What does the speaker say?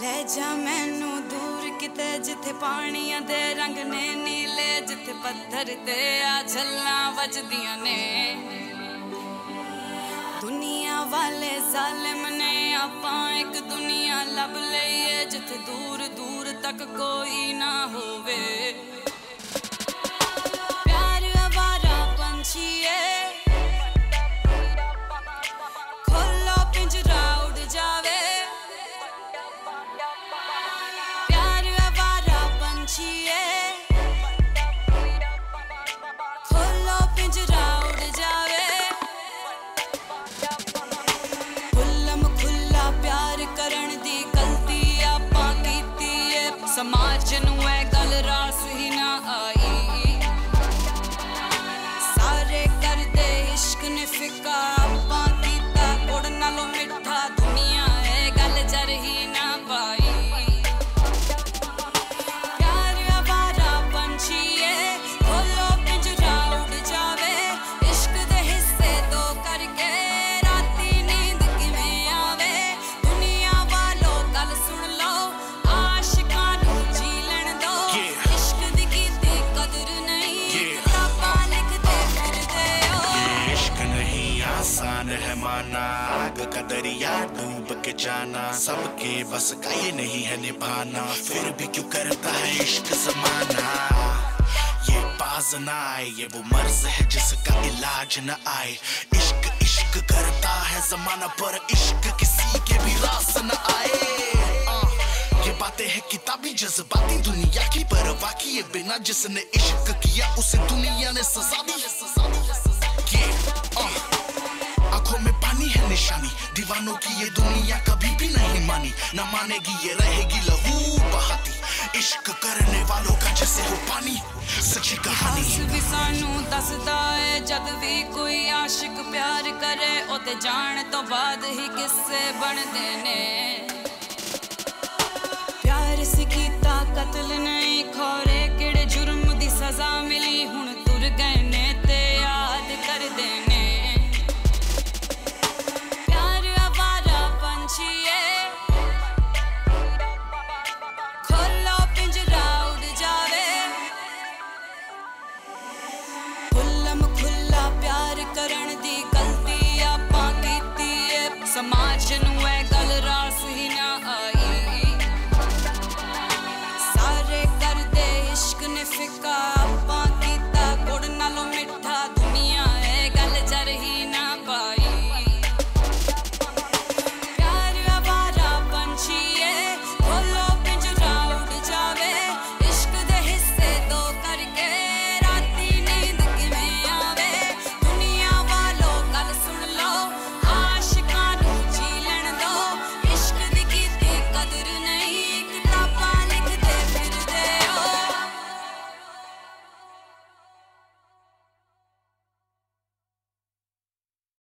ਲੈ ਜਾ ਮੈਨੂੰ ਦੂਰ ਕਿਤੇ, ਜਿੱਥੇ ਪਾਣੀਆਂ ਦੇ ਰੰਗ ਨੇ ਨੀਲੇ, ਜਿੱਥੇ ਪੱਥਰ ਤੇ ਆ ਛੱਲਾਂ ਵੱਜਦੀਆਂ ਨੇ। ਦੁਨੀਆ ਵਾਲੇ ਜ਼ਾਲਿਮ ਨੇ ਆਪਾਂ ਇੱਕ ਦੁਨੀਆ ਲੱਭ ਲਈਏ ਜਿੱਥੇ ਦੂਰ ਦੂਰ ਤੱਕ ਕੋਈ ਨਾ ਹੋਵੇ। आसान है माना। आग का दरिया डूब के जाना। सबके बस का ये नहीं है निभाना। फिर भी क्यों करता है इश्क जमाना? ये बाज ना आए ये वो मर्ज है जिसका इलाज न आए। इश्क इश्क करता है जमाना पर इश्क किसी के भी रास न आए। आ, ये बातें हैं किताबी जज्बाती दुनिया की परवाह किए बिना। जिसने इश्क किया उसे दुनिया ने सजा दी। सजा पुरानी है निशानी। दीवानों की ये दुनिया कभी भी नहीं मानी। न मानेगी ये रहेगी लहू बहाती। इश्क करने वालों का जैसे हो पानी। सच्ची कहानी। सानू दसदा है, जब भी कोई आशिक प्यार करे ओ जान तो बाद ही किस्से बन देने